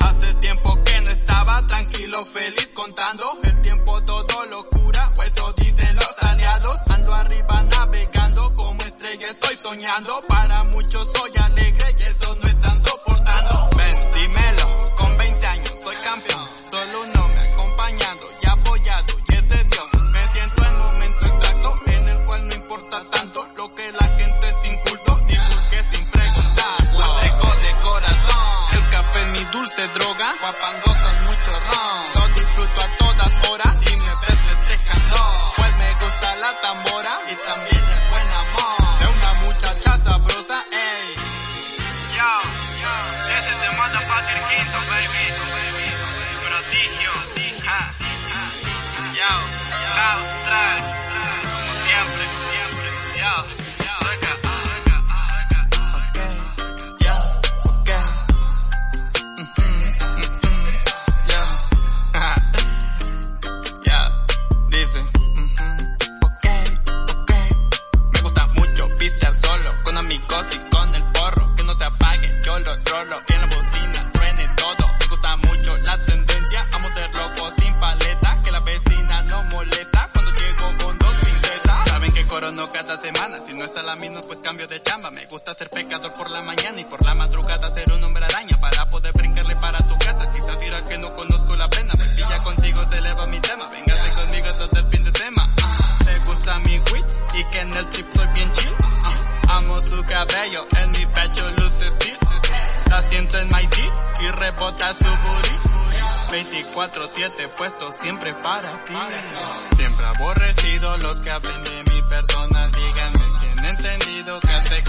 Hace tiempo que no estaba tranquilo, feliz contando el tiempo todo locura, o eso dicen los aliados. Ando arriba navegando como estrella, estoy soñando para con mucho ron. Lo disfruto a todas horas y me ves festejando. Pues me gusta la tambora y también el buen amor de una muchacha sabrosa, ey. Yo, this is the motherfucking Quinto, baby. Y con el porro. Que no se apague, yo lo rolo en la bocina, truene todo. Me gusta mucho la tendencia, amo ser loco sin paleta. Que la vecina no molesta cuando llego con dos princesas. Saben que corono cada semana, si no está la misma pues cambio de chamba. Me gusta ser pecador por la mañana y por la madrugada ser un hombre araña para y rebota su booty. 24-7 puestos siempre para ti. Siempre aborrecido los que hablen de mi persona. Díganme quién entendido que este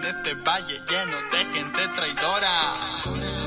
de este valle lleno de gente traidora.